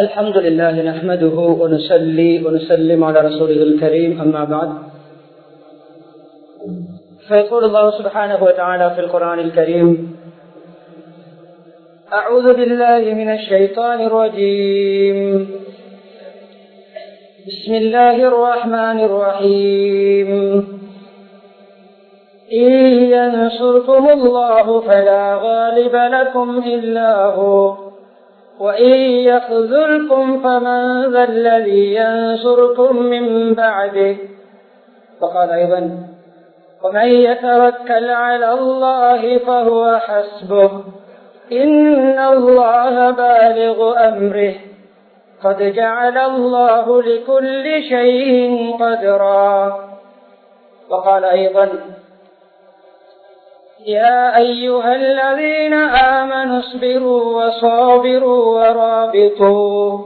الحمد لله نحمده ونصلي ونسلم على رسوله الكريم أما بعد. فيقول الله سبحانه وتعالى في القرآن الكريم أعوذ بالله من الشيطان الرجيم. بسم الله الرحمن الرحيم. إن ينصركم الله فلا غالب لكم إلا هو. وإن يخذلكم فمن ذا الذي ينصركم من بعده وقال أيضا ومن يتوكل على الله فهو حسبه إن الله بالغ أمره قد جعل الله لكل شيء قدرا وقال أيضا يا أيها الذين آمنوا اصبروا وصابروا ورابطوا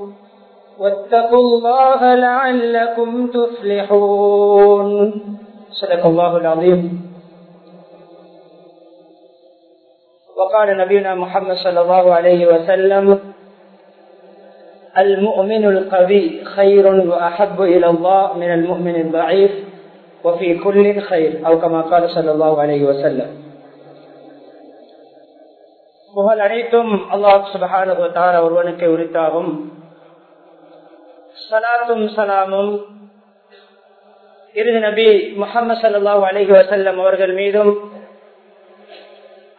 واتقوا الله لعلكم تفلحون. صدق الله العظيم. وقال نبينا محمد صلى الله عليه وسلم المؤمن القوي خير وأحب إلى الله من المؤمن الضعيف وفي كل خير أو كما قال صلى الله عليه وسلم. புகழ் அனைத்தும் அல்லாஹ் சுபகான ஒருவனுக்கு உரித்தாகும். சலாத்தும் சலாமும் இறுதி நபி முகமது சல்லாஹ் அலஹி வசல்லம் அவர்கள் மீதும்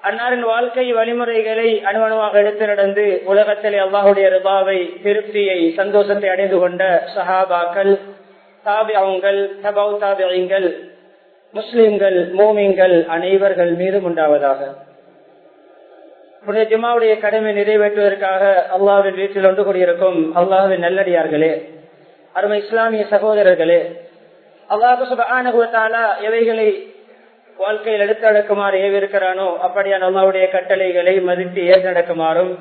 அன்னாரின் வாழ்க்கை வழிமுறைகளை அனுமணமாக எடுத்து நடந்து உலகத்திலே அல்லாஹுடைய ரிபாவை திருப்தியை சந்தோஷத்தை அடைந்து கொண்ட சஹாபாக்கள் தாபியங்கள் தபவு தாபியங்கள் முஸ்லிம்கள் மோமிங்கள் அனைவர்கள் மீதும் உண்டாவதாக. புனித ஜிமாவுடைய கடமை நிறைவேற்றுவதற்காக அல்லாவின் வீட்டில் ஒன்று கூடியிருக்கும் அல்லாவின் நல்லடியார்களே அருமை இஸ்லாமிய சகோதரர்களே அல்லாஹு சுபானுகுவத்தாலா எவைகளை வாழ்க்கையில் எடுத்து நடக்குமாறு ஏவிருக்கிறானோ அப்படியான அல்லாவுடைய கட்டளைகளை மதித்து ஏற்று நடக்குமாறும்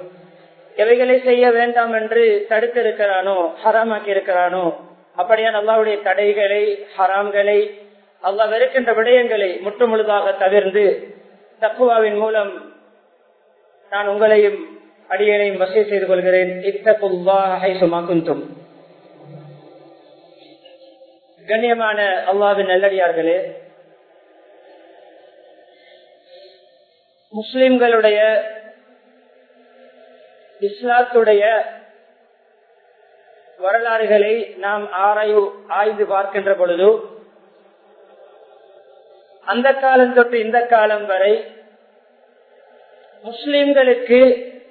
எவைகளை செய்ய வேண்டாம் என்று தடுத்திருக்கிறானோ ஹராமாக்கி இருக்கிறானோ அப்படியான அல்லாவுடைய தடைகளை ஹராம்களை அல்லா வெறுக்கின்ற விடயங்களை முற்று முழுதாக தவிர்ந்து தக்குவாவின் மூலம் நான் உங்களையும் அடியனையும் வசதி செய்து கொள்கிறேன். இத்தகுல்லாஹும் கண்ணியமான அல்லாவின் நல்லடியார்களே முஸ்லிம்களுடைய இஸ்லாத்துடைய வரலாறுகளை நாம் ஆராய்வு ஆய்ந்து பார்க்கின்ற பொழுது அந்த காலம் தொட்டு இந்த காலம் வரை முஸ்லிம்களுக்கு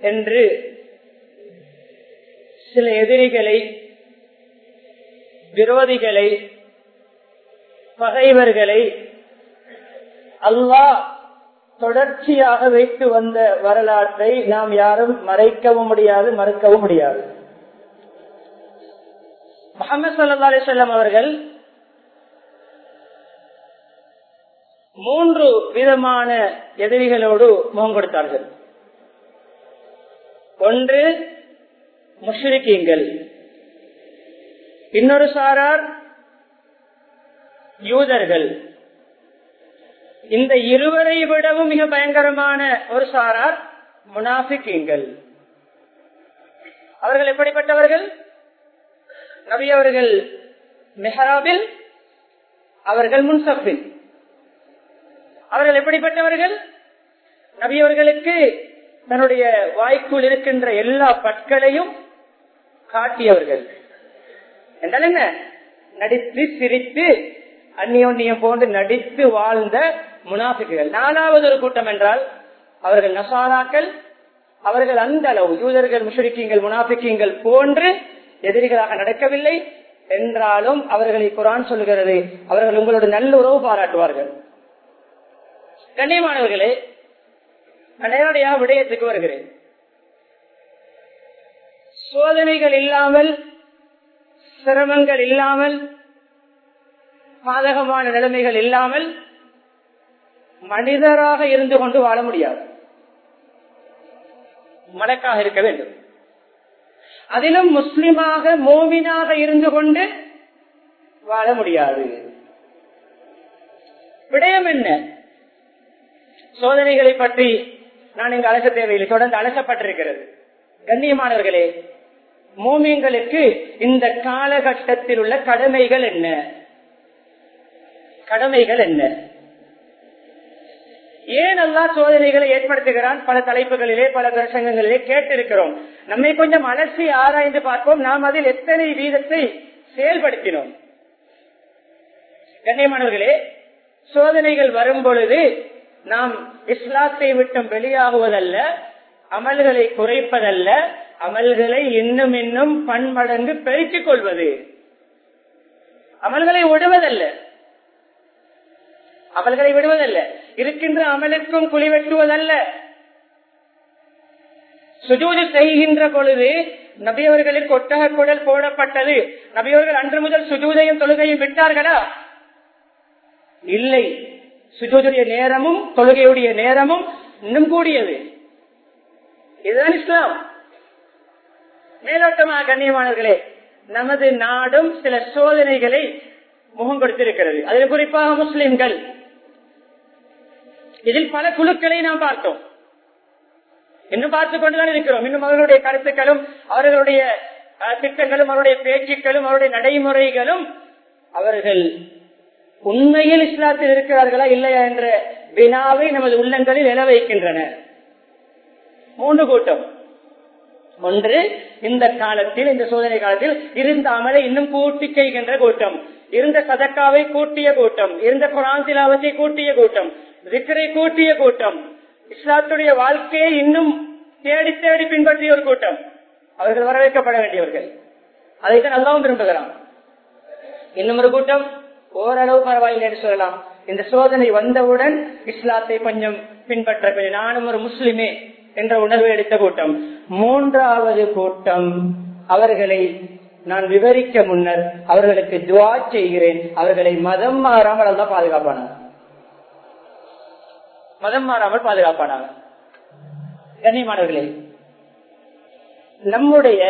என்று சில எதிரிகளை விரோதிகளை பகைவர்களை அல்லாஹ் தொடர்ச்சியாக வைத்து வந்த வரலாற்றை நாம் யாரும் மறைக்கவும் முடியாது மறுக்கவும் முடியாது. முகமது சல்லா அலிசல்லாம் அவர்கள் மூன்று விதமான எதிரிகளோடு முகம் கொடுத்தார்கள். ஒன்று முஷ்ரிக்கீங்கள் இன்னொரு சாரார் யூதர்கள். இந்த இருவரை விடவும் மிக பயங்கரமான ஒரு சாரார் முனாஃபிக்கீங்கள் அவர்கள் எப்படிப்பட்டவர்கள்? நபி அவர்கள் மெஹராபில் அவர்கள் முன்சப்பின் அவர்கள் எப்படிப்பட்டவர்கள்? நபியவர்களுக்கு தன்னுடைய வாய்க்குள் இருக்கின்ற எல்லா பற்களையும் காட்டியவர்கள். என்றால் என்ன? நடித்து சிரித்து அந்நியோன்னியம் போன்று நடித்து வாழ்ந்த முனாஃபிக்குகள். நாலாவது ஒரு கூட்டம் என்றால் அவர்கள் நசாராக்கள் அவர்கள் அந்த அளவு யூதர்கள் முஷரிக்கீங்கள் முனாஃபிக்கீங்கள் போன்று எதிரிகளாக நடக்கவில்லை. என்றாலும் அவர்களை குரான் சொல்கிறது அவர்கள் உங்களோட நல்ல உறவு பாராட்டுவார்கள். கண்ணியமானவர்களே நேரடியாக விடயத்துக்கு வருகிறேன். சோதனைகள் இல்லாமல் சிரமங்கள் இல்லாமல் பாதகமான நிலைமைகள் இல்லாமல் மனிதராக இருந்து கொண்டு வாழ முடியாது. மலக்காக இருக்க வேண்டும். அதிலும் முஸ்லிமாக மோமினாக இருந்து கொண்டு வாழ முடியாது. விடயம் என்ன? சோதனைகளை பற்றி நான் இங்கு அலச தேவையில்லை. தொடர்ந்து அலசப்பட்டிருக்கிறது. கண்ணியமானவர்களே மூமியங்களுக்கு இந்த காலகட்டத்தில் உள்ள கடமைகள் என்ன? கடமைகள் என்ன? ஏன் அல்லா சோதனைகளை ஏற்படுத்துகிறான்? பல தலைப்புகளிலே பல பிரசங்கங்களிலே கேட்டிருக்கிறோம். நம்மை கொஞ்சம் அலசி ஆராய்ந்து பார்ப்போம். நாம் அதில் எத்தனை வீதத்தை செயல்படுத்தினோம்? கண்ணியமானவர்களே சோதனைகள் வரும் பொழுது நாம் இஸ்லாத்தை விட்டும் வெளியாகுவதல்ல அமல்களை குறைப்பதல்ல அமல்களை இன்னும் இன்னும் பன்மடங்கு பெருக்கிக் கொள்வது. அமல்களை விடுவதல்ல. அமல்களை விடுவதல்ல. இருக்கின்ற அமலுக்கும் குழி வெட்டுவதல்ல. சுஜூதி செய்கின்ற பொழுது நபியவர்களுக்கு ஒட்டக குடல் போடப்பட்டது. நபியவர்கள் அன்று முதல் சுஜூதையும் தொழுகையும் விட்டார்களா? இல்லை. சுஜோதுடைய நேரமும் தொழுகையுடைய நேரமும் இன்னும் கூடியது. இதுதான் இஸ்லாம். மேலோட்டமாக கண்ணியமானவர்களே நமது நாடும் சில சோதனைகளை முகம் கொடுத்திருக்கிறது அதில் குறிப்பாக முஸ்லிம்கள். இதில் பல குழுக்களை நாம் பார்த்தோம். இன்னும் பார்த்துக் கொண்டுதான் இருக்கிறோம். இன்னும் அவர்களுடைய கருத்துக்களும் அவர்களுடைய திட்டங்களும் அவருடைய பேச்சுக்களும் அவருடைய நடைமுறைகளும் அவர்கள் உண்மையில் இஸ்லாத்தில் இருக்கிறார்களா இல்லையா என்ற வினாவை நமது உள்ளங்களில் எழ வைக்கின்றன மூன்று கூட்டம். ஒன்று இந்த காலத்தில் இந்த சோதனை காலத்தில் இருந்த அமலை இன்னும் கூட்டி செய்கின்ற கூட்டம். இருந்த சதக்காவை கூட்டிய கூட்டம். இருந்த குராந்திலாவத்தை கூட்டிய கூட்டம். விக்கரை கூட்டிய கூட்டம். இஸ்லாத்துடைய வாழ்க்கையை இன்னும் தேடி தேடி பின்பற்றிய ஒரு கூட்டம். அவர்கள் வரவேற்கப்பட வேண்டியவர்கள். அதைத்தான் நல்லாவும் விரும்புகிறான். இன்னும் ஒரு கூட்டம்? ஓரளவு பரவாயில்லை என்று சொல்லலாம். இந்த சோதனை வந்தவுடன் இஸ்லாத்தை கொஞ்சம் பின்பற்ற கொஞ்சம் நானும் ஒரு முஸ்லிமே என்ற உணர்வு எடுத்த கூட்டம். மூன்றாவது கூட்டம் அவர்களை நான் விவரிக்க முன்னர் அவர்களுக்கு துவா செய்கிறேன். அவர்களை மதம் மாறாமல் தான் பாதுகாப்பானாங்க மதம் மாறாமல் பாதுகாப்பானாங்க கண்ணியமானவர்களே நம்முடைய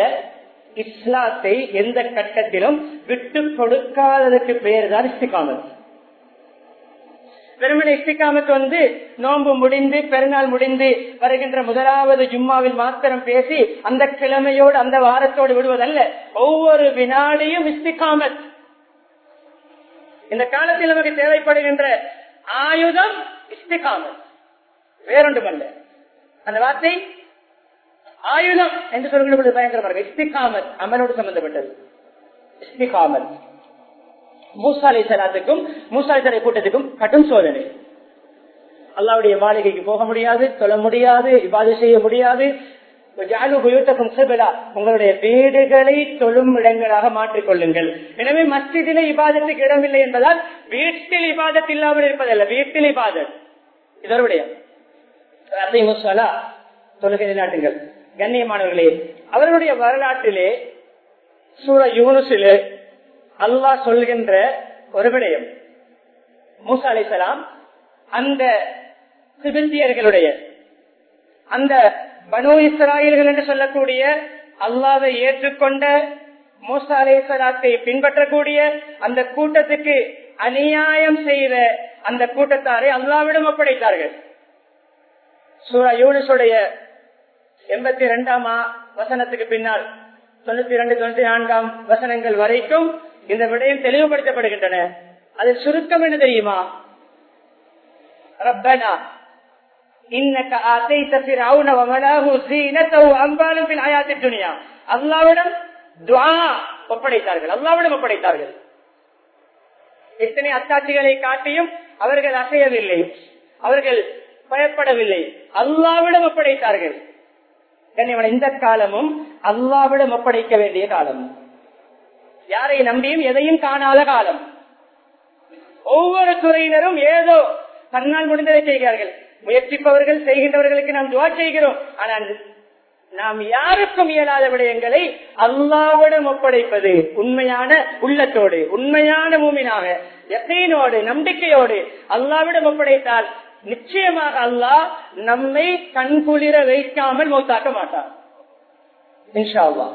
இஸ்லாத்தை எந்த கட்டத்திலும் விட்டு கொடுக்காததற்கு பெயர் தான் இஸ்திகாமத். வெறுமனை இஸ்திகாமத் வந்து நோன்பு முடிந்து பெருநாள் முடிந்து வருகின்ற முதலாவது ஜும்மாவில் மாத்திரம் பேசி அந்த கிழமையோடு அந்த வாரத்தோடு விடுவதல்ல. ஒவ்வொரு வினாடியும் இஸ்திகாமத். இந்த காலத்தில் நமக்கு தேவைப்படுகின்ற ஆயுதம் இஸ்திகாமத். வேறொன்றுமல்ல. அந்த வார்த்தை ஆயுதம் என்று சொல்கிற பொழுது பயங்கரமாக. இஸ்திகாமத் அமலோடு சம்பந்தப்பட்டது. இஸ்திகாமத். மூசாலை சலாத்துக்கும் மூசாலை சலை கூட்டத்துக்கும் கடும் சோதனை. அல்லாவுடைய மாளிகைக்கு போக முடியாது சொல்ல முடியாது இவ்வாறு செய்ய முடியாது. உங்களுடைய வீடுகளை தொழும் இடங்களாக மாற்றிக்கொள்ளுங்கள். எனவே மஸ்ஜிதில இபாதத்துக்கு இடமில்லை என்பதால் வீட்டில் இபாதத் இல்லாமல் இருப்பதல்ல. வீட்டில் இபாதத். இதனுடைய தொழுகை நாட்டுங்கள் கண்ணியமானவர்களே அவர்களுடைய வரலாற்றிலே சூழ யூனுசிலே அல்லாஹ் சொல்கின்ற ஒரு விடயம். மூசா அலிசலாம் அந்த சிபிந்தியர்களுடைய அந்த பனு இஸ்ராயல்கள் என்று சொல்லக்கூடிய அல்லாவை ஏற்றுக்கொண்ட மூசா அலிசலாத்தை பின்பற்றக்கூடிய அந்த கூட்டத்துக்கு அநியாயம் செய்த அந்த கூட்டத்தாரை அல்லாவிடம் ஒப்படைத்தார்கள். சூரா யூனிஸுடைய எண்பத்தி இரண்டாம் வசனத்துக்கு பின்னால் தொண்ணூத்தி இரண்டு தொண்ணூத்தி நான்காம் வசனங்கள் வரைக்கும் இந்த விடயம் தெளிவுபடுத்தப்படுகின்றன. அது சுருக்கம் என்ன தெரியுமா? ரப்பனா இன்னக்க ஆசைத்த பிறவுன வமலாஹு சீனத்தவு அம்பாலும் பின் ஆயாத்தி துணியா அல்லாவிடம் துவா ஒப்படைத்தார்கள். அல்லாவிடம் ஒப்படைத்தார்கள். எத்தனை அத்தாட்சிகளை காட்டியும் அவர்கள் அசையவில்லை. அவர்கள் பயப்படவில்லை. அல்லாவிடம் ஒப்படைத்தார்கள். இந்த காலமும் அல்லாவிடம் ஒப்படைக்க வேண்டிய காலம். யாரை நம்பியும் எதையும் காணாத காலம். ஒவ்வொரு துறையினரும் ஏதோ தன்னால் முடிந்ததை செய்கிறார்கள். முயற்சிப்பவர்கள் செய்கின்றவர்களுக்கு நாம் துவா செய்கிறோம். ஆனால் நாம் யாருக்கும் இயலாத விடயங்களை அல்லாவிடம் ஒப்படைப்பது உண்மையான உள்ளத்தோடு உண்மையான மூமினாக எத்தையினோடு நம்பிக்கையோடு அல்லாவிடம் ஒப்படைத்தால் நிச்சயமாக அல்லாஹ் நம்மை கண்குளிர வைக்காமல் மௌத்தாக்க மாட்டார். இன்ஷா அல்லா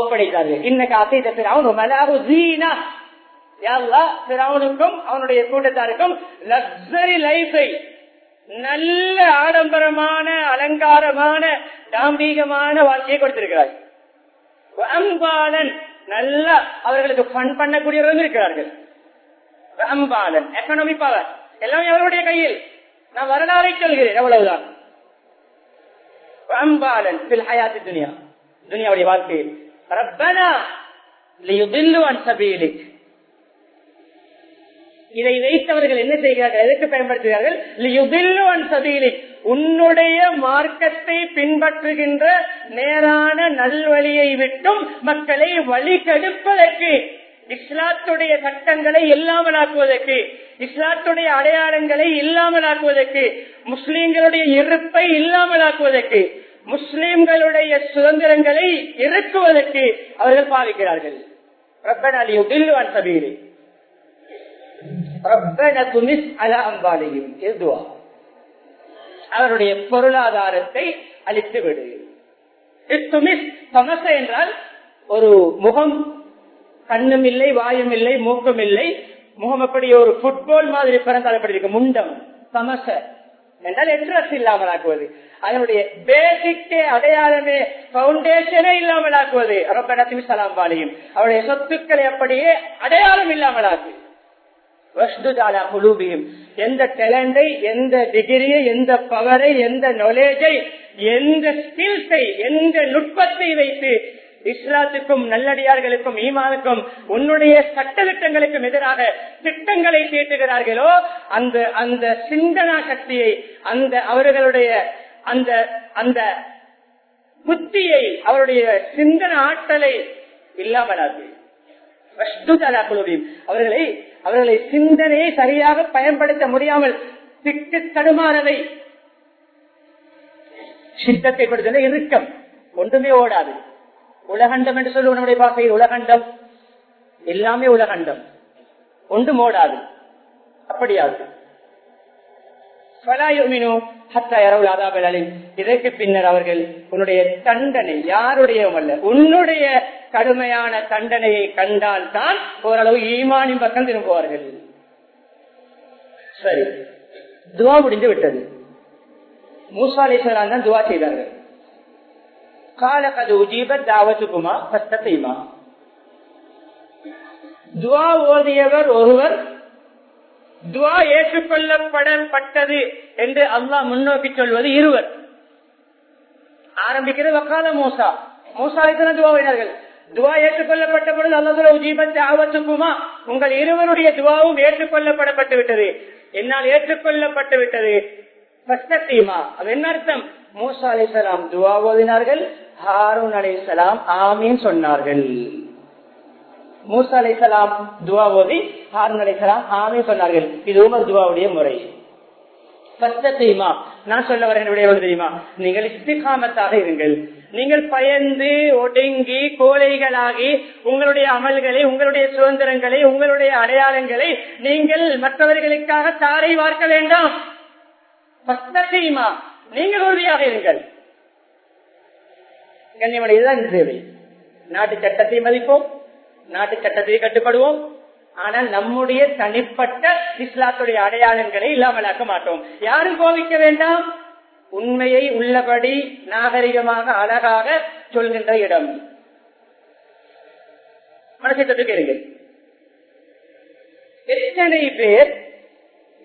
ஒப்படைத்தார்கள் இன்னைக்கு அசைத பிறவன் மலாவு ஜீனா பிறவனுக்கும் அவனுடைய கூட்டத்தாருக்கும் லக்ஸரி லைஃபை நல்ல ஆடம்பரமான அலங்காரமான தாம்பீகமான வாழ்க்கையை கொடுத்திருக்கிறார் அம்பாலன். நல்ல அவர்களுக்கு ஃபன் பண்ணக்கூடியவர்களும் இருக்கிறார்கள். அம்பாலன். எக்கனாமி பவர் எல்லாம் எவருடைய கையில்? நான் வரலாறை சொல்கிறேன் எவ்வளவுதான் அம்பாலன் ஹயாத்தி துனியா துனியாவுடைய வாழ்க்கையில். ரப்பனா லியுதில்லு அன் இதை வைத்தவர்கள் என்ன செய்கிறார்கள்? எதற்கு பயன்படுத்துகிறார்கள்? லியுதில்லு அன் உன்னுடைய மார்க்கத்தை பின்பற்றுகின்ற நேரான நல்வழியை விட்டும் மக்களை வழி கெடுப்பதற்கு இஸ்லாத்துடைய சட்டங்களை இல்லாமலாக்குவதற்கு இஸ்லாத்துடைய அடையாளங்களை இல்லாமலாக்குவதற்கு முஸ்லீம்களுடைய இருப்பை இல்லாமலாக்குவதற்கு முஸ்லிம்களுடைய சுதந்திரங்களை இறக்குவதற்கு அவர்கள் பாவிக்கிறார்கள். அவருடைய பொருளாதாரத்தை அழித்து விடு என்றால் ஒரு முகம் கண்ணும் இல்லை வாயும் இல்லை மூக்கும் இல்லை முகம் அப்படி ஒரு புட்பால் மாதிரி பிறந்தாலப்பட்டிருக்கு முண்டம் சமச. என்றால் இன்ட்ரெஸ்ட் இல்லாமல் ஆக்குவது. அதனுடைய பேசிக்கே அடையாளமே பவுண்டேஷனே இல்லாமல் ஆக்குவது. ரப்பனத்தின் சலாம் பாலியும் அவருடைய சொத்துக்களை அப்படியே அடையாளம் இல்லாமல் ஆக்கு. எந்த டேலண்டை எந்த டிகிரியை எந்த பவரை எந்த நாலேஜை எந்த ஸ்கில்ஸை எந்த நுட்பத்தை வைத்து இஸ்லாத்துக்கும் நல்லடியார்களுக்கும் ஈமானுக்கும் உன்னுடைய சட்ட திட்டங்களுக்கும் எதிராக திட்டங்களை தீட்டுகிறார்களோ அந்த அந்த சிந்தனா சக்தியை அந்த அவர்களுடைய அந்த அந்த புத்தியை அவருடைய சிந்தன ஆற்றலை இல்லாமலாது அவர்களை அவர்களை சிந்தனையை சரியாக பயன்படுத்த முடியாமல் திட்டு தடுமாறவை சித்தத்தை கொடுத்த இறுக்கம். ஒன்றுமே ஓடாது. உலகண்டம் என்று சொல்லுவோம் நம்முடைய பாசையில் உலகண்டம். எல்லாமே உலகண்டம். ஒன்று மோடாது அப்படியாது. இதற்கு பின்னர் அவர்கள் உன்னுடைய தண்டனை யாருடைய அல்ல. உன்னுடைய கடுமையான தண்டனையை கண்டால் தான் ஓரளவு ஈமானின் பக்கம் திரும்புவார்கள். சரி. துவா முடிந்து விட்டது. மூசாலேஸ்வரான் தான் துவா செய்தார்கள். காலகது உஜீபத் தாவத்துக்குமா பஸ்தத்தைமா துவா ஓதியவர் ஒருவர் துவா ஏற்றுக்கொள்ளப்படப்பட்டது என்று அல்லாஹ் முன்னோக்கி சொல்வது இருவர். ஆரம்பிக்கிறது வக்கால மூசா. மூசாலைத்தன துவாவினர்கள் துவா ஏற்றுக்கொள்ளப்பட்ட பொழுது அல்லது உஜீபத் தாவத்துக்குமா? உங்கள் இருவருடைய துவாவும் ஏற்றுக்கொள்ளப்படப்பட்டு விட்டது. என்னால் ஏற்றுக்கொள்ளப்பட்டு விட்டது. அது என்ன அர்த்தம்? மூசா அலிசலாம் துவா ஓதினார்கள் ஹாரூன் அலிசலாம் ஆமீன் சொன்னார்கள். மூசா அலிசலாம் துவா ஓதி ஹாரூன் அலிசலாம் ஆமீன் சொன்னார்கள். இது உமர் துவாவுடைய முறை. தெரியுமா நான் சொல்ல வரேன் தெரியுமா நீங்கள் இஸ்திகாமத்தாக இருங்கள். நீங்கள் பயந்து ஒடுங்கி கோழைகளாகி உங்களுடைய அமல்களை உங்களுடைய சுதந்திரங்களை உங்களுடைய அடையாளங்களை நீங்கள் மற்றவர்களுக்காக தாரை பார்க்க வேண்டாம். நீங்கள் உறுதியாக இருங்கள். கண்ணியமடையதுதான் தேவை நாட்டு சட்டத்தை மதிப்போம் நாட்டு சட்டத்தை கட்டுப்படுவோம். ஆனால் நம்முடைய தனிப்பட்ட இஸ்லாத்துடைய அடையாளங்களை இல்லாமலாக்க மாட்டோம். யாரும் கோபிக்க வேண்டாம். உண்மையை உள்ளபடி நாகரிகமாக அழகாக சொல்கின்ற இடம். மனசை கேளுங்கள். எத்தனை பேர்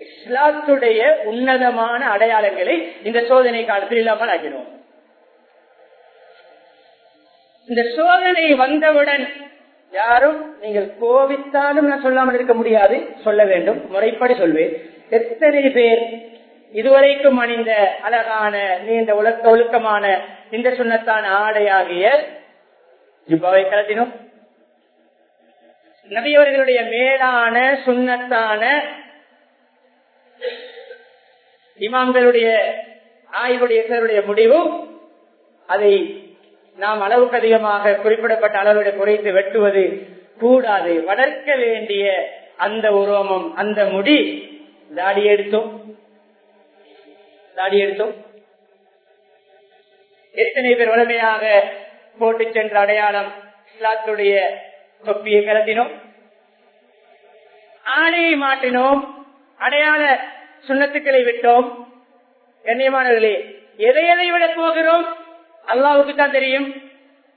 இஸ்லாத்துடைய உன்னதமான அடையாளங்களை இந்த சோதனை காலத்தில் இல்லாமல் ஆகினோம் இந்த சோதனை வந்தவுடன் யாரும் நீங்கள் கோவித்தாலும் நான் சொல்லாமல் இருக்க முடியாது. சொல்ல வேண்டும். முறைப்படி சொல்வேன். எத்தனை பேர் இதுவரைக்கும் அணிந்த அழகான நீண்ட உலக்க ஒழுக்கமான இந்த சுண்ணத்தான ஆடையாகிய ஜிப்பாவை கலத்தினோம் நபியவர்களுடைய மேலான சுண்ணத்தான இமாம்களுடைய ஆய்வுடைய முடிவும் அதை நாம் அளவுக்கு அதிகமாக குறிப்பிடப்பட்ட அளவுடைய குறைத்து வெட்டுவது கூடாது. வளர்க்க வேண்டிய அந்த உருவமும் அந்த முடி தாடி எடுத்தோம். தாடி எடுத்தோம். எத்தனை பேர் வலிமையாக போட்டு சென்ற அடையாளம் இஸ்லாத்துடைய தொப்பியை கலத்தினோம். ஆணையை மாட்டினோம் அடையாள சுண்ணத்துக்களை விட்டோம். கண்ணியமானவர்களே எதை எதை விட போகிறோம்? அல்லாவுக்கு தான் தெரியும்.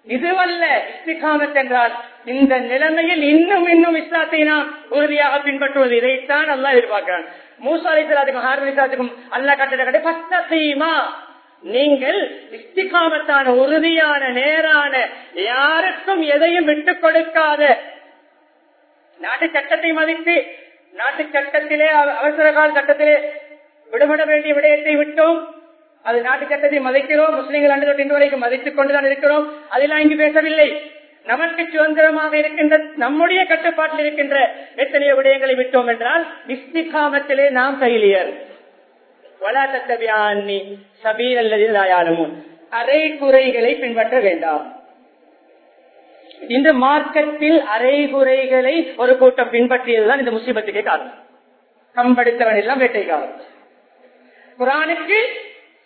இதுவல்ல இஸ்திகாமத் என்றால் இந்த நிலைமையில் இன்னும் இன்னும் இஸ்லாத்தை நாம் உறுதியாக பின்பற்றுவது. இதைத்தான் அல்லா எதிர்பார்க்கிறான். மூசா அலிசலாத்துக்கும் ஹாரூன் அல்லா கட்டட கட்டீமா நீங்கள் இஸ்திகாமத்தான உறுதியான நேரான யாருக்கும் எதையும் விட்டுக் கொடுக்காத நாட்டு சட்டத்தை மதித்து நாட்டு சட்டத்திலே அவசர கால சட்டத்திலே விடுபட வேண்டிய விடயத்தை விட்டோம். அது நாட்டு சட்டத்தை மதிக்கிறோம் முஸ்லீம்கள் அன்று தொட்டு இன்று வரைக்கும் மதித்துக் கொண்டுதான் இருக்கிறோம். அதெல்லாம் இங்கு பேசவில்லை. நமக்கு சுதந்திரமாக இருக்கின்ற நம்முடைய கட்டுப்பாட்டில் இருக்கின்ற எத்தனையோ விடயங்களை விட்டோம் என்றால் இஸ்திகாமத்திலே நாம் கையிலியர். அரை குறைகளை பின்பற்ற வேண்டாம். இந்த மார்க்கத்தில் அரைகுறைகளை ஒரு கூட்டம் பின்பற்றியதுதான் இந்த முசிபத்துக்கு காரணம். கம்படுத்தவன் எல்லாம் வேட்டைக்காரன். குரானுக்கு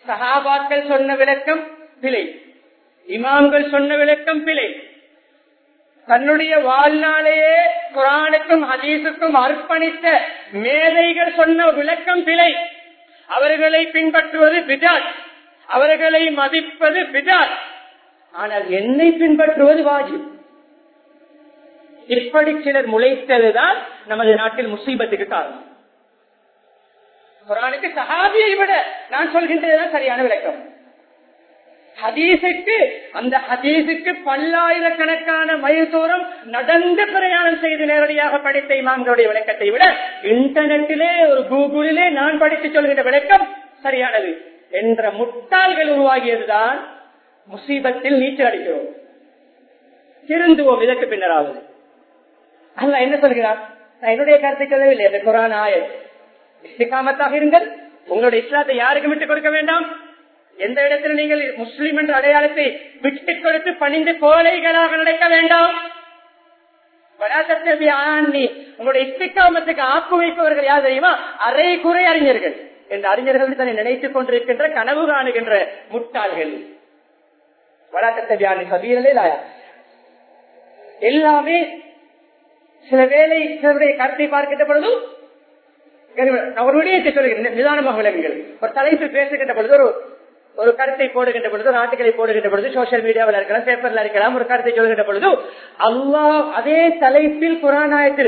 சஹாபாக்கள் சொன்ன விளக்கம் பிழை. இமாம்கள் சொன்ன விளக்கம் பிழை. தன்னுடைய வாழ்நாளையே குரானுக்கும் ஹதீஸுக்கும் அர்ப்பணித்த மேதைகள் சொன்ன விளக்கம் பிழை. அவர்களை பின்பற்றுவது பிதால். அவர்களை மதிப்பது பிதால். ஆனால் என்னை பின்பற்றுவது வாஜிப். இப்படி சிலர் முளைத்ததுதான் நமது நாட்டில் முசீபத்துக்கு காரணம். குரானுக்கு சஹாபியை விட நான் சொல்கின்றதுதான் சரியான விளக்கம். ஹதீஸுக்கு அந்த ஹதீஸுக்கு பல்லாயிரக்கணக்கான மைல் தூரம் நடந்து பிரயாணம் செய்து நேரடியாக படித்த இமாம்களுடைய விளக்கத்தை விட இன்டர்நெட்டிலே ஒரு கூகுளிலே நான் படித்து சொல்கின்ற விளக்கம் சரியானது என்ற முட்டாள்கள் உருவாகியதுதான் முசீபத்தில் நீச்சல் அடிக்கிறோம். திருந்துவோம் இதற்கு பின்னராவது. அல்ல என்ன சொல்கிறார் என்னுடைய கருத்தை சொல்லவில்லை அந்த குரான் ஆயர் இஸ்திகாமத்தாக இருங்கள் உங்களுடைய இஸ்லாத்தை யாருக்கும் விட்டுக் கொடுக்க வேண்டாம். எந்த இடத்துல நீங்கள் முஸ்லீம் என்ற அடையாளத்தை விட்டுக் கொடுத்து பணிந்து கோலைகளாக நடக்க வேண்டாம். உங்களுடைய இஸ்திகாமத்துக்கு ஆக்கு வைப்பவர்கள் யார் தெரியுமா? அரை குறை அறிஞர்கள். என்ற அறிஞர்கள் தன்னை நினைத்துக் கொண்டிருக்கின்ற கனவு காணுகின்ற முட்டாள்கள். வளாட்டத்தை வியாணி சபீரலே எல்லாமே சில வேலை சிலருடைய கருத்தை பார்க்கின்ற பொழுதும் ஒரு விடயத்தை நிதானமாக விளங்குங்கள் ஒரு தலைப்பு பேசுகின்ற பொழுது ஒரு ஒரு கருத்தை போடுகின்ற பொழுது ஒரு ஆட்டுகளை போடுகின்ற பொழுது சோசியல் மீடியாவில் இருக்கலாம் பேப்பர்ல இருக்கலாம் ஒரு கருத்தை சொல்கின்ற பொழுது அல்லா அதே தலைப்பில் குரானாயத்து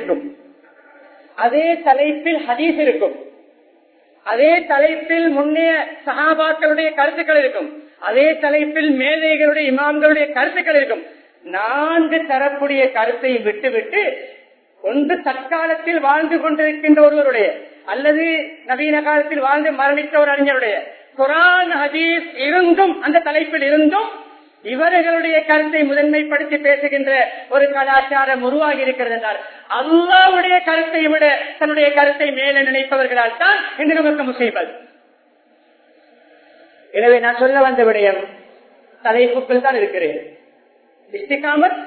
அதே தலைப்பில் ஹதீஸ் இருக்கும். அதே தலைப்பில் முன்னைய சகாபாக்களுடைய கருத்துக்கள் இருக்கும். அதே தலைப்பில் மேதைகளுடைய இமாம்களுடைய கருத்துக்கள் இருக்கும். நான்கு தரப்புடைய கருத்தை விட்டுவிட்டு ஒன்று தற்காலத்தில் வாழ்ந்து கொண்டிருக்கின்ற ஒருவருடைய அல்லது நவீன காலத்தில் வாழ்ந்து மரணித்த ஒரு அறிஞருடைய. குரான் ஹதீஸ் இருந்தும் அந்த தலைப்பில் இருந்தும் இவர்களுடைய கருத்தை முதன்மைப்படுத்தி பேசுகின்ற ஒரு கலாச்சாரம் உருவாகி இருக்கிறது என்றால் அல்லாவுடைய கருத்தை விட தன்னுடைய கருத்தை மேல நினைப்பவர்களால் தான் என்று நமக்கு முசைபல் எனவே நான் சொல்ல வந்த விடயம் தலைப்புக்குள் தான் இருக்கிறேன். இஸ்திகாமத்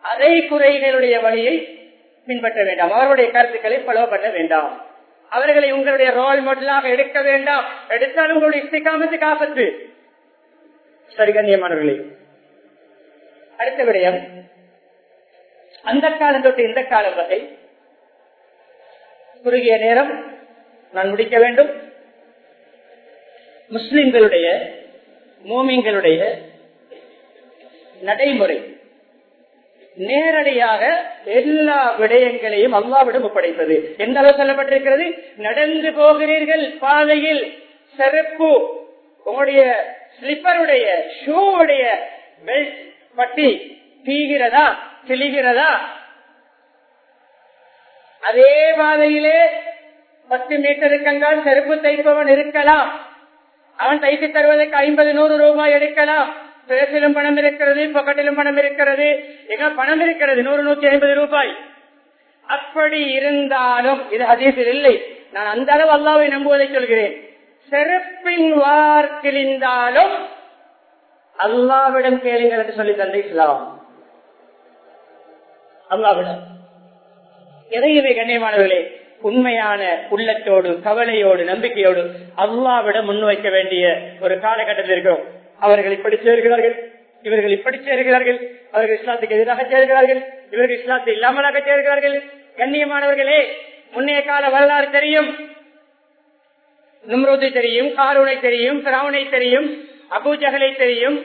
அரை குறைகளுடைய வழியை பின்பற்ற வேண்டாம். அவருடைய கருத்துக்களை ஃபாலோ பண்ண வேண்டாம். அவர்களை உங்களுடைய ரோல் மாடலாக எடுக்க வேண்டாம். எடுத்தாலும் உங்களுடைய இஸ்திகாமத்துக்கு ஆபத்து. சரி கண்ணியமானவர்களே. அடுத்த விடயம். அந்த காலம் தொட்டு இந்த காலம் வரை குறுகிய நேரம் நான் முடிக்க வேண்டும். முஸ்லிம்களுடைய மோமிங்களுடைய நடைமுறை. நேரடியாக எல்லா விடயங்களையும் அல்லாவிடம் ஒப்படைப்பது. எந்த அளவு சொல்லப்பட்டிருக்கிறது? நடந்து போகிறீர்கள் பாதையில் செருப்பு உங்களுடைய ஸ்லிப்பருடைய ஷூவுடைய பெல்ட் பட்டி தீகிறதா தெளிகிறதா அதே பாதையிலே பத்து மீட்டருக்கங்கால் செருப்பு தைப்பவன் இருக்கலாம். அவன் தைத்து தருவதற்கு ஐம்பது நூறு ரூபாய் எடுக்கலாம். பேசிலும் பணம் இருக்கிறது பக்கத்திலும் பணம் இருக்கிறது. எங்க பணம் இருக்கிறது? நூறு நூத்தி ஐம்பது ரூபாய். அப்படி இருந்தாலும் இது ஹதீஸில் இல்லை. நான் அந்த அளவு அல்லாவை நம்புவதை சொல்கிறேன். செருப்பின் வார் கிழிந்தாலும் அல்லாவிடம் கேளுங்கள் என்று சொல்லி தந்தை இஸ்லாம். அல்லாவிடம். எதையுமே கண்ணியமானவர்களே உண்மையான உள்ளத்தோடு கவலையோடு நம்பிக்கையோடு அல்லாவிடம் முன்வைக்க வேண்டிய ஒரு காலகட்டத்தில் இருக்கிறோம். அவர்கள் இப்படி சேர்கிறார்கள் இவர்கள் இப்படி சேர்கிறார்கள் அவர்கள் இஸ்லாத்துக்கு எதிராக சேர்கிறார்கள் இவர்கள் இஸ்லாத்தை இல்லாமலாக சேர்கிறார்கள். கண்ணியமானவர்களே முன்னைய கால வரலாறு தெரியும். நும்ரோதை தெரியும் காரூனை தெரியும் பிராவனை தெரியும் அபூஜகலை தெரியும்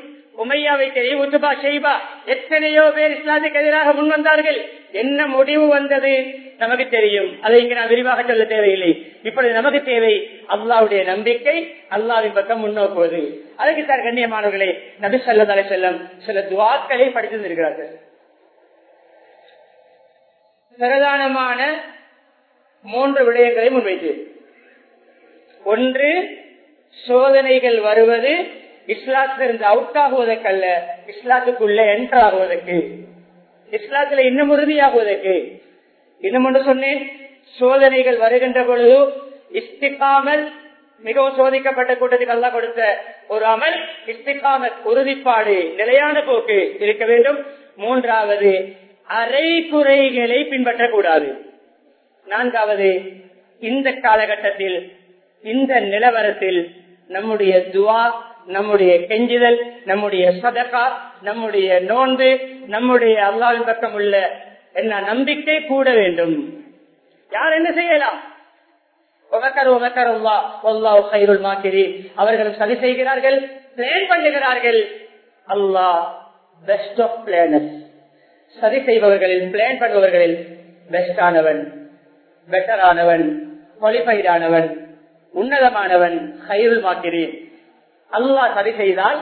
உமையாவை தெரியும் உத்துபா ஷெய்பா. எத்தனையோ பேர் இஸ்லாத்துக்கு எதிராக முன் வந்தார்கள் என்ன முடிவு வந்தது? நமக்கு தெரியும். அதை இங்கு நான் விரிவாக சொல்ல தேவையில்லை. இப்படி நமக்கு தேவை அல்லாவுடைய நம்பிக்கை அல்லாவின் பக்கம் முன்னோக்குவது அதுக்கு சார் கண்ணியமானவர்களே நபி சொல்லதாலே செல்லம் சில துவாக்களை படித்து இருக்கிறார்கள் பிரதானமான மூன்று விடயங்களை முன்வைத்து. ஒன்று சோதனைகள் வருவது இஸ்லாத்திலிருந்து அவுட் ஆகுவதற்கல்ல இஸ்லாத்துக்குள்ள என்டர் ஆகுவதற்கு. இஸ்லாத்துல இன்னும் உறுதியாகுவதற்கு. இன்னும் ஒன்று சொன்னேன் சோதனைகள் வருகின்ற பொழுது இஸ்திகாமல் மிகவும் சோதிக்கப்பட்ட கூட்டத்துக்கு அல்லா கொடுத்த ஒரு அமல் இஸ்திகாமல் உறுதிப்பாடு நிலையான போக்கு இருக்க வேண்டும். மூன்றாவது அரை குறைகளை பின்பற்றக்கூடாது. நான்காவது இந்த காலகட்டத்தில் இந்த நிலவரத்தில் நம்முடைய துவா நம்முடைய கெஞ்சுதல் நம்முடைய சதகா நம்முடைய நோன்பு நம்முடைய அல்லாவின் பக்கம் உள்ள என்ன நம்பிக்கை கூட வேண்டும். யார் என்ன செய்யலாம்? அவர்களும் சதி செய்கிறார்கள் பிளான் பண்ணுகிறார்கள். அல்லாஹ் பெஸ்ட் ஆஃப் பிளானஸ் சதி செய்பவர்களில் பிளான் பண்ணுபவர்களில் பெஸ்டானவன் பெட்டரானவன் குவாலிஃபைடானவன் உன்னதமானவன் கைருள் மாக்கிறேன் அல்லாஹ் சரி செய்தால்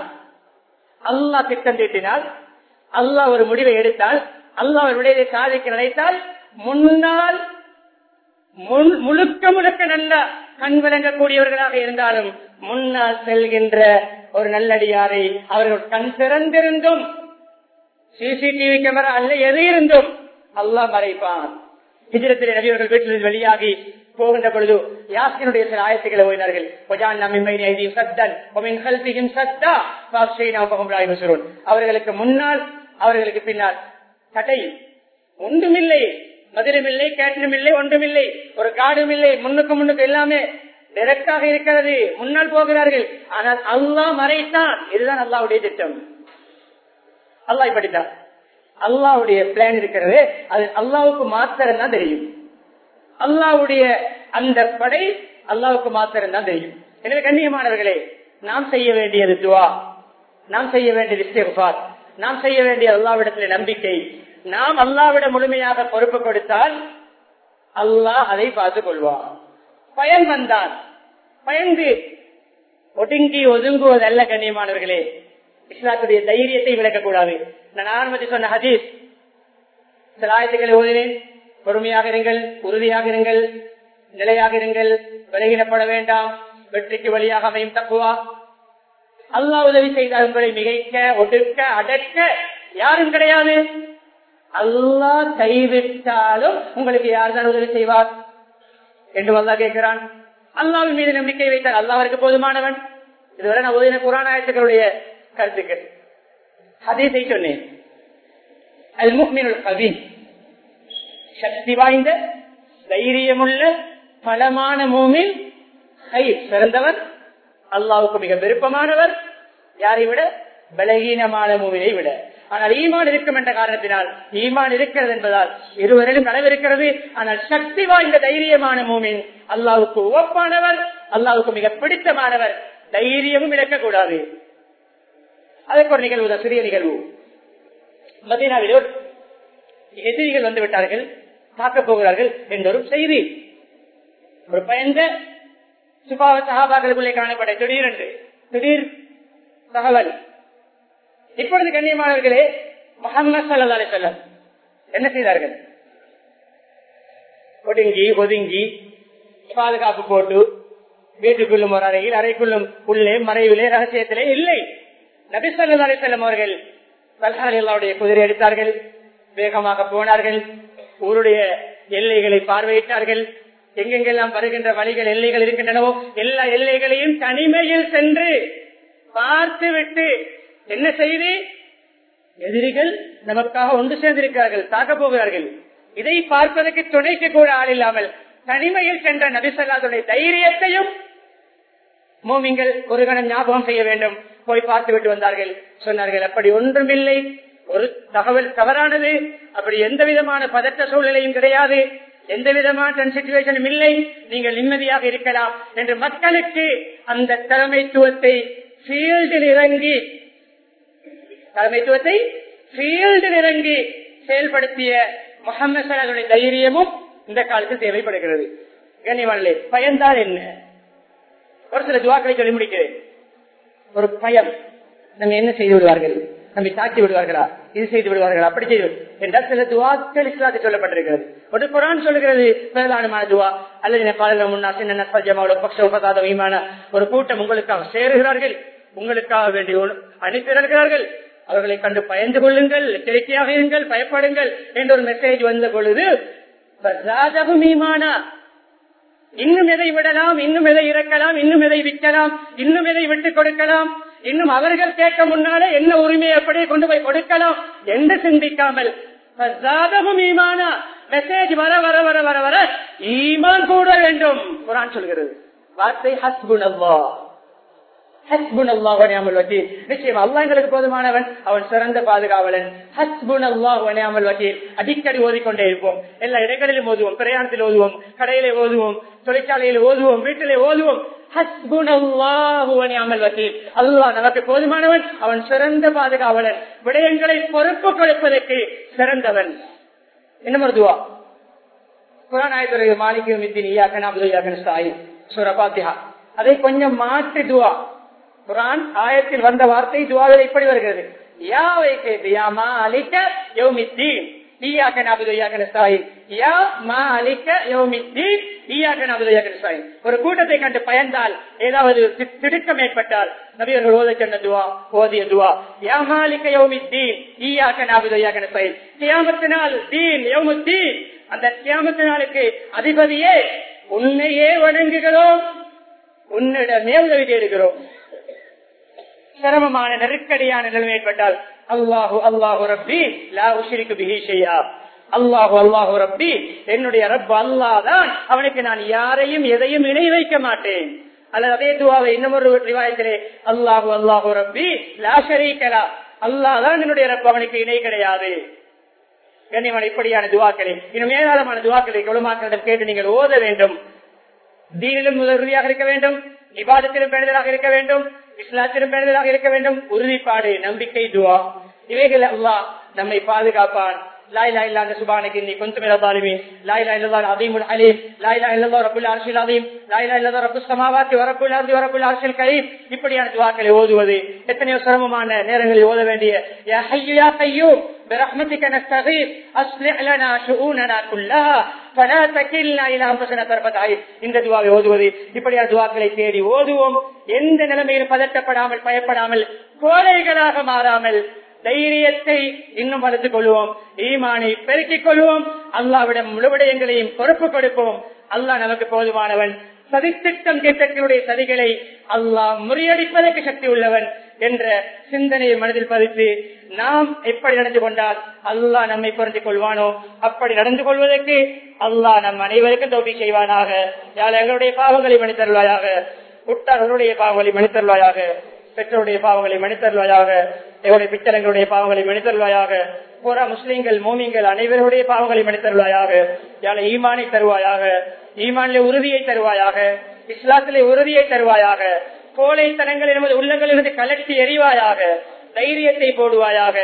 அல்லாஹ் திட்டம் தீட்டினால் அல்லாஹ் ஒரு முடிவை எடுத்தால் அல்லாஹ் ஒரு விடையை சாதிக்க நினைத்தால் முன்னால் முழுக்க முழுக்க நல்ல கண் விளங்கக்கூடியவர்களாக இருந்தாலும் முன்னால் செல்கின்ற ஒரு நல்லடியாரை அவர்கள் கண் திறந்திருந்தும் சிசிடிவி கேமரா அல்ல எது இருந்தும் அல்லா மறைப்பான். ஹிஜரத்திலே நபியவர்கள் வீட்டிலிருந்து வெளியாகி போகின்ற பொழுது யாசினுடைய சில ஆயத்துக்களை ஓயினார்கள் அவர்களுக்கு முன்னால் அவர்களுக்கு பின்னால் தடை ஒன்றுமில்லை. மதுரம் இல்லை இல்லை ஒன்றுமில்லை ஒரு காடும் இல்லை முன்னுக்கு முன்னுக்கு எல்லாமே டைரக்டாக இருக்கிறது முன்னால் போகிறார்கள். ஆனால் அல்லா மறைத்தான். இதுதான் அல்லாவுடைய திட்டம். அல்லா இப்படித்தான். அல்லாவுடைய பிளான் இருக்கிறது. அது அல்லாவுக்கு மாத்திரம் தான் தெரியும். அல்லாவுடைய அந்த படை அல்லாவுக்கு மாத்திரம் தான் தெரியும். எனவே கண்ணியமானவர்களே நாம் செய்ய வேண்டியது துவா. நாம் செய்ய வேண்டியது நாம் செய்ய வேண்டிய அல்லாவிடத்தில் நம்பிக்கை. நாம் அல்லாவிட முழுமையாக பொறுப்பு கொடுத்தால் அல்லாஹ் அதை பார்த்துக் கொள்வான். பயன் வந்தான் பயந்து ஒடுங்கி ஒதுங்குவதல்ல கண்ணியமானவர்களே. இஸ்லாத்துடைய தைரியத்தை விளக்கக்கூடாது. நான் ஆரம்பத்தில் சொன்ன ஹதீஸ் சில ஆயத்துக்களை ஓதினேன் பொறுமையாக இருங்கள் உறுதியாக இருங்கள் நிலையாக இருங்கள் விலகிடப்பட வேண்டாம் வெற்றிக்கு வழியாக அமையும் தப்புவா அல்லா உதவி செய்தால் உங்களை மிகைக்க ஒடுக்க அடக்க யாரும் கிடையாது. அல்லா கைவிட்டாலும் உங்களுக்கு யார் தான் உதவி செய்வார்? என்று அல்லா கேட்கிறான். அல்லாவின் மீது நம்பிக்கை வைத்தால் அல்லாவிற்கு போதுமானவன். இதுவரை நான் உதவின புராணாயத்துக்களுடைய கருத்துக்கள். ஹதீஸை சொன்னேன். அல் கவி சக்தி வாய்ந்த தைரியமுள்ள பலமான மூமில் கை சிறந்தவர் அல்லாவுக்கு மிக விருப்பமானவர் யாரை விட? பலகீனமான மூவினை விட. ஆனால் ஈமான் இருக்கும் என்ற காரணத்தினால் ஈமான் இருக்கிறது என்பதால் இருவரிலும் நடவிருக்கிறது ஆனால் சக்தி வாய்ந்த தைரியமான மூமின் அல்லாவுக்கு உவப்பானவர் அல்லாவுக்கு மிக பிடித்தமானவர் தைரியமும் இழக்கக்கூடாது. அதற்கு ஒரு நிகழ்வு சிறிய நிகழ்வு. மதீனாவில் எதிரிகள் வந்து விட்டார்கள் போகிறார்கள் என்றொரு செய்தி. ஒரு பயந்த சுபாவ சகாபாக்களுக்குள்ளே காணப்பட திடீரென்று திடீர் தகவல் இப்பொழுது கண்ணியமானவர்களே முகமது சல்லா செல்லம் என்ன செய்தார்கள்? ஒடுங்கி ஒதுங்கி பாதுகாப்பு போட்டு வீட்டுக்குள்ளும் ஒரு அறையில் அறைக்குள்ளும் உள்ளே மறைவிலே ரகசியத்திலே இல்லை. நபி சொல்லா செல்லம் அவர்கள் பல்ஹாரில்லாவுடைய குதிரை எடுத்தார்கள் வேகமாக போனார்கள் ஊருடைய எல்லைகளை பார்வையிட்டார்கள். எங்கெங்கெல்லாம் வருகின்ற வழிகள் எல்லைகள் இருக்கின்றனவோ எல்லா எல்லைகளையும் தனிமையில் சென்று பார்த்து விட்டு என்ன செய்தி? எதிரிகள் நமக்காக ஒன்று சேர்ந்திருக்கிறார்கள் தாக்க போகிறார்கள். இதை பார்ப்பதற்கு துணைக்கு கூட ஆள் இல்லாமல் தனிமையில் சென்ற நபிசல்லாதுடைய தைரியத்தையும் மோமிங்கள் ஒரு கணம் ஞாபகம் செய்ய வேண்டும். போய் பார்த்து விட்டு வந்தார்கள். சொன்னார்கள் அப்படி ஒன்றுமில்லை ஒரு தகவல் தவறானது. அப்படி எந்த விதமான பதற்ற சூழ்நிலையும் கிடையாது. எந்த விதமான சுச்சுவேஷனும் இல்லை. நீங்கள் நிம்மதியாக இருக்கலாம். என்று மக்களுக்கு அந்த தலைமைத்துவத்தை ஃபீல்டில் இறங்கி தலைமைத்துவத்தை ஃபீல்டில் இறங்கி செயல்படுத்திய முகமது சலாஹுடைய தைரியமும் இந்த காலத்தில் தேவைப்படுகிறது. கண்ணியவானே பயன்தான் என்ன? ஒரு சில துவாக்களை சொல்லி முடிக்கிறேன். ஒரு பயம். நம்ம என்ன செய்து விடுவார்கள்? நம்மை தாக்கி விடுவார்களா? இது செய்து விடுவார்களா? அப்படி செய்து என்றால் சில துவாக்கள் இஸ்லாத்தில் சொல்லப்பட்டிருக்கிறது. ஒரு குரான் சொல்லுகிறது பிரதானமான துவா. அல்லது பாடல முன்னாசிமான ஒரு கூட்டம் உங்களுக்காக சேருகிறார்கள். உங்களுக்காக வேண்டி அனுப்பிறார்கள் அவர்களை கண்டு பயந்து கொள்ளுங்கள் எச்சரிக்கையாக இருங்கள் பயப்படுங்கள் என்ற ஒரு மெசேஜ் வந்த பொழுது மீமானா இன்னும் எதை விடலாம் இன்னும் எதை இறக்கலாம் இன்னும் எதை விற்கலாம் இன்னும் எதை விட்டுக் கொடுக்கலாம் இன்னும் அவர்கள் கேட்க முன்னாலே என்ன உரிமையை அப்படியே கொண்டு போய் கொடுக்கலாம்? என்று சிந்திக்காமல் மெசேஜ் வர வர வர வர வர ஈமான் கூட வேண்டும். குரான் சொல்கிறது வார்த்தை ஹஸ்புனல்லா எங்களுக்கு போதுமானவன். அவன் சிறந்த பாதுகாவலன். ஹஸ்புன் அல்லாஹ் வக்கீல் அடிக்கடி ஓதிக்கொண்டே இருப்போம். எல்லா இடங்களிலும் ஓதுவோம். பிரயாணத்தில் ஓதுவோம். கடையிலே ஓதுவோம். தொழிற்சாலையில் ஓதுவோம். வீட்டிலே ஓதுவோம். அல்லாஹ் நமக்கு போதுமானவன். அவன் சிறந்த பாதுகாவலன். விடயங்களை பொறுப்பு கொடுப்பதற்கு சிறந்தவன். என்ன துவா? புறாநாயத்துறை மாணிக்கம் இத்தின் ஈயாக்கன் அப்துல்லாக்கன் சாயி சுரபாத்தியா அதை கொஞ்சம் மாற்றி துவா. குரான் ஆயத்தில் வந்த வார்த்தை துவாவில் இப்படி வருகிறது. யாவை யா மா அலிக்க யோமித்தீன். யா மா அலிக்க யோமித்தீன் ஒரு கூட்டத்தை கண்டு பயந்தால் ஏதாவது திடுக்கம் ஏற்பட்டால் நபியர்கள் ஓத சொன்ன துவா ஓதிய துவா. யா மாலிக்க யோமித்தீன். ஈயாக்க நாபது ஈயாக்க சாயி கியாமத்தினால் தீன் யோமுத்தீன். அந்த கியாமத்தினாலுக்கு அதிபதியே உன்னையே வணங்குகிறோம். உன்னிடமே உதவி தேடுகிறோம். சிரமமான நெருக்கடியான நிலைமை ஏற்பட்டால் அல்லாஹு அல்லாஹு ரப்பி லா உஷிரிக்கு பிஹிஷையா அல்லாஹு அல்லாஹு ரப்பி என்னுடைய ரப் அல்லாதான் அவனுக்கு நான் யாரையும் எதையும் இணை வைக்க மாட்டேன். அல்லது அதே துவாவை இன்னமொரு ரிவாயத்திலே அல்லாஹு அல்லாஹு ரப்பி லா ஷரீகலா அல்லாதான் என்னுடைய ரப் அவனுக்கு இணை கிடையாது. கண்ணியமான இப்படியான துவாக்களை? இன்னும் ஏராளமான துவாக்களை குளமாக்களிடம் கேட்டு நீங்கள் ஓத வேண்டும். தீனிலும் உதவியாக இருக்க வேண்டும். விவாதத்திலும் பேணுதலாக இருக்க வேண்டும். இஸ்லாத்திலும் பேணுதலாக இருக்க வேண்டும் உறுதிப்பாடு நம்பிக்கை துவா இவைகள் அல்லா நம்மை பாதுகாப்பான் لا اله الا انت سبحانك اني كنت من الظالمين لا اله الا الله العظيم الحليم لا اله الا الله رب العرش العظيم لا اله الا الله رب السماوات ورب الارض ورب العرش الكريم இப்படியான துஆக்களை ஓதுவது எத்தனையோ சிரமமான நேரங்களில் ஓத வேண்டிய யா ஹய்யு யா கய்யூம் برحمتك نستغيث اصلح لنا شؤوننا كلها فلا تكلنا الى انفسنا طرفه عين இந்த துஆவை ஓதுவது இப்படியான துஆக்களை தேடி ஓதுவோம் எந்த நிலைமையிலும் பதட்டப்படாமல் பயப்படாமல் கோழைகளாக மாறாமல் தைரியத்தை இன்னும் வளர்த்துக் கொள்வோம் ஈமானை பெருக்கிக் கொள்வோம் அல்லாவிடம் முழுவிடயங்களையும் பொறுப்பு கொடுப்போம் அல்லாஹ் நமக்கு போதுமானவன் சதித்திட்டம் திட்டங்களுடைய சதிகளை அல்லாஹ் முறியடிப்பதற்கு சக்தி உள்ளவன் என்ற சிந்தனையை மனதில் பதித்து நாம் எப்படி நடந்து கொண்டால் அல்லாஹ் நம்மை புரிந்து கொள்வானோ அப்படி நடந்து கொள்வதற்கு அல்லாஹ் நம் அனைவருக்கும் தோல்வி செய்வானாக. யார் எங்களுடைய பாவங்களை மனிதருவாயாக உட்டார்களுடைய பாவங்களை மனிதருவாயாக பெற்றோருடைய பாவங்களை மன்னித்தருவாயாக எங்களுடைய பிச்சரங்களுடைய பாவங்களை மன்னித்தருவாயாக பூரா முஸ்லீம்கள் மோமியங்கள் அனைவருடைய பாவங்களை மன்னித்தருவாயாக யாழை ஈமானை தருவாயாக? ஈமானிலே உறுதியை தருவாயாக? இஸ்லாத்திலே உறுதியை தருவாயாக? கோலைத்தனங்கள் நமது உள்ளங்களிலிருந்து கலட்டி எறிவாயாக தைரியத்தை போடுவாயாக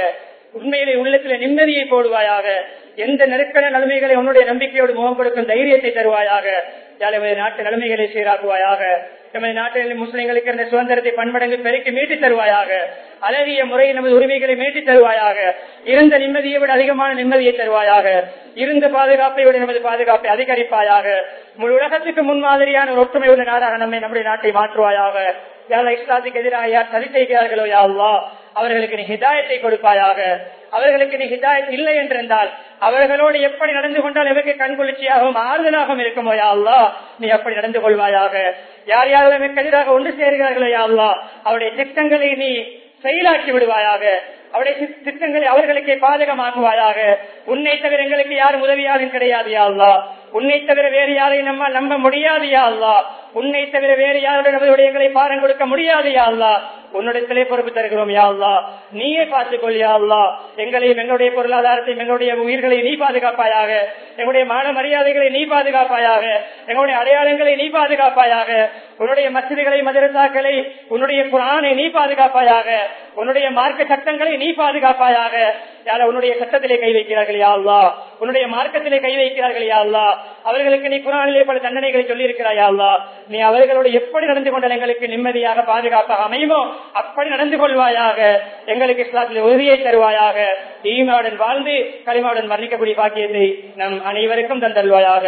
உண்மையிலே உள்ளத்தில் நிம்மதியை போடுவாயாக எந்த நெருக்கட நிலைமைகளை உன்னுடைய நம்பிக்கையோடு முகம் கொடுக்கும் தைரியத்தை தருவாயாக. யாழ் நாட்டு நிலைமைகளை சீராக்குவாயாக. எமது நாட்டில் முஸ்லிம்களுக்கு இருந்த சுதந்திரத்தை பன்மடங்கு பெருக்கி மீட்டித் தருவாயாக. அழகிய முறையில் நமது உரிமைகளை மீட்டித் தருவாயாக. இருந்த நிம்மதியை விட அதிகமான நிம்மதியை தருவாயாக. இருந்த பாதுகாப்பை விட நமது பாதுகாப்பை அதிகரிப்பாயாக. முழு உலகத்துக்கு முன்மாதிரியான ஒரு ஒற்றுமை உள்ள நாடாக நம்மை நம்முடைய நாட்டை மாற்றுவாயாக. யாரா இஸ்லாத்துக்கு எதிராக யார் சரி செய்கிறார்களோ யா அவர்களுக்கு நீ ஹிதாயத்தை கொடுப்பாயாக. அவர்களுக்கு நீ ஹிதாயத் இல்லை என்றிருந்தால் அவர்களோடு எப்படி நடந்து கொண்டால் எவருக்கு கண்குளிர்ச்சியாகவும் ஆறுதலாகவும் இருக்குமோ யா நீ அப்படி நடந்து கொள்வாயாக. யார் யாரும் எமக்கு எதிராக ஒன்று சேர்கிறார்களோ யா அவருடைய திட்டங்களை நீ செயலாக்கி விடுவாயாக. அவருடைய திட்டங்களை அவர்களுக்கே பாதகமாக்குவாயாக. உன்னை தவிர எங்களுக்கு யாரும் உதவியாரும் கிடையாது யாழ்லா உன்னை தவிர வேறு யாரையும் நம்ம நம்ப முடியாது யாழ்லா உன்னை தவிர வேறு யாருடைய நமது விடயங்களை பாரம் கொடுக்க முடியாது யாழ்லா உன்னுடைய பொறுப்பு தருகிறோம் யாழ்லா நீயே பார்த்துக்கொள் யாழ்லா எங்களையும் எங்களுடைய பொருளாதாரத்தையும் எங்களுடைய உயிர்களை நீ பாதுகாப்பாயாக. எங்களுடைய மான மரியாதைகளை நீ பாதுகாப்பாயாக. எங்களுடைய அடையாளங்களை நீ பாதுகாப்பாயாக. உன்னுடைய மசிதிகளை மதரசாக்களை உன்னுடைய குரானை நீ பாதுகாப்பாயாக. உன்னுடைய மார்க்க சட்டங்களை நீ பாதுகாப்பாயாக. யார உன்னுடைய சட்டத்திலே கை வைக்கிறார்கள் யா அல்லா உன்னுடைய மார்க்கத்திலே கை வைக்கிறார்கள் யா அல்லா அவர்களுக்கு நீ குரானிலே பல தண்டனைகளை சொல்லி இருக்கிறாயா அல்லா நீ அவர்களோடு எப்படி நடந்து கொண்டால் எங்களுக்கு நிம்மதியாக பாதுகாப்பாக அமையுமோ அப்படி நடந்து கொள்வாயாக. எங்களுக்கு இஸ்லாத்தில் உறுதியை தருவாயாக. ஈமாவுடன் வாழ்ந்து களிமாவுடன் மன்னிக்கக்கூடிய பாக்கியத்தை நம் அனைவருக்கும் தந்தல்வாயாக